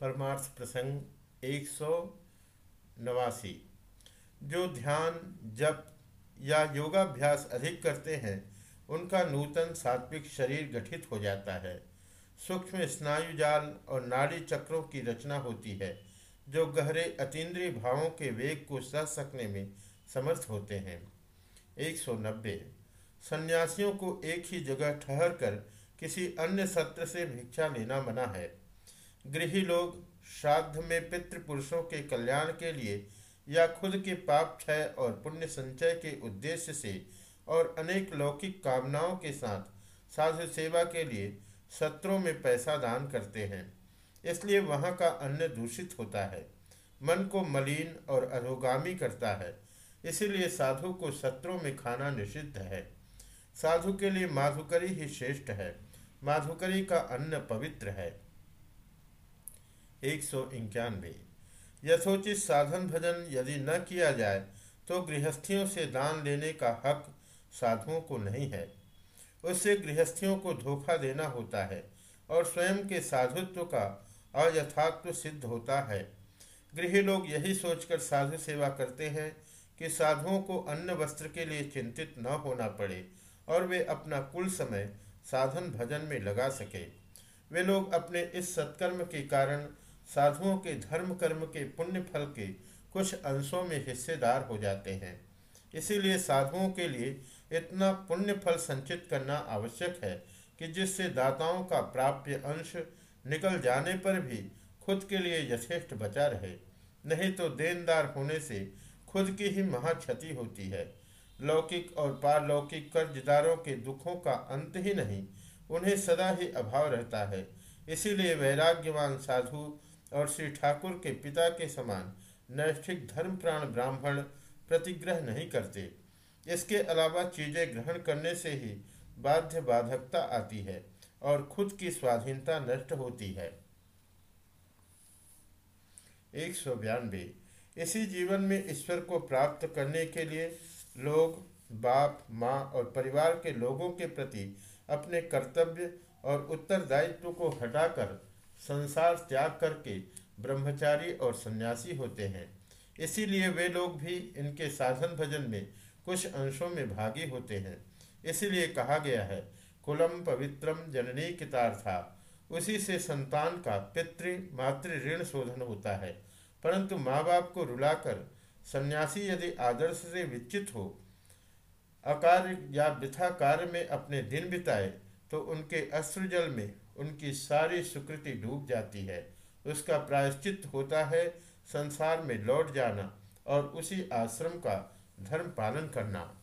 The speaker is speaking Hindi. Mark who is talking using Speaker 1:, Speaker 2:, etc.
Speaker 1: परमार्थ प्रसंग एक सौ नवासी। जो ध्यान, जप या योगाभ्यास अधिक करते हैं, उनका नूतन सात्विक शरीर गठित हो जाता है। सूक्ष्म स्नायु जाल और नाड़ी चक्रों की रचना होती है, जो गहरे अतीन्द्रिय भावों के वेग को सह सकने में समर्थ होते हैं। 190 सन्यासियों को एक ही जगह ठहर कर किसी अन्य सत्र से भिक्षा लेना मना है। गृही लोग श्राद्ध में पितृपुरुषों के कल्याण के लिए या खुद के पाप क्षय और पुण्य संचय के उद्देश्य से और अनेक लौकिक कामनाओं के साथ साधु सेवा के लिए सत्रों में पैसा दान करते हैं, इसलिए वहाँ का अन्न दूषित होता है। मन को मलिन और अधोगामी करता है, इसीलिए साधु को सत्रों में खाना निषिद्ध है। साधु के लिए माधुकरी ही श्रेष्ठ है, माधुकरी का अन्न पवित्र है। एक सौ इक्यानवे। यथोचित साधन भजन यदि न किया जाए तो गृहस्थियों से दान लेने का हक साधुओं को नहीं है। उससे गृहस्थियों को धोखा देना होता है और स्वयं के साधुत्व का अयथात्व सिद्ध होता है। गृह लोग यही सोचकर साधु सेवा करते हैं कि साधुओं को अन्न वस्त्र के लिए चिंतित न होना पड़े और वे अपना कुल समय साधन भजन में लगा सके। वे लोग अपने इस सत्कर्म के कारण साधुओं के धर्म कर्म के पुण्य फल के कुछ अंशों में हिस्सेदार हो जाते हैं। इसीलिए साधुओं के लिए इतना पुण्य फल संचित करना आवश्यक है कि जिससे दाताओं का प्राप्य अंश निकल जाने पर भी खुद के लिए यथेष्ट बचा रहे। नहीं तो देनदार होने से खुद की ही महाक्षति होती है। लौकिक और पारलौकिक कर्जदारों के दुखों का अंत ही नहीं, उन्हें सदा ही अभाव रहता है। इसीलिए वैराग्यवान साधु और श्री ठाकुर के पिता के समान नैष्ठिक धर्म प्राण ब्राह्मण प्रतिग्रह नहीं करते। इसके अलावा चीज़ें ग्रहण करने से ही बाध्य बाधकता आती है और खुद की स्वाधीनता नष्ट होती है। एक सौ बयानबे इसी जीवन में ईश्वर को प्राप्त करने के लिए लोग, बाप, माँ और परिवार के लोगों के प्रति अपने कर्तव्य और उत्तरदायित्व को हटाकर संसार त्याग करके ब्रह्मचारी और सन्यासी होते हैं। इसीलिए वे लोग भी इनके साधन भजन में कुछ अंशों में भागी होते हैं। इसीलिए कहा गया है, कुलम पवित्रम जननी कितार्था। उसी से संतान का पितृ मातृ ऋण शोधन होता है। परंतु माँ बाप को रुलाकर सन्यासी यदि आदर्श से विचित हो, अकार्य या वृथा कार्य में अपने दिन बिताए तो उनके अश्रुजल में उनकी सारी सुकृति डूब जाती है। उसका प्रायश्चित होता है संसार में लौट जाना और उसी आश्रम का धर्म पालन करना।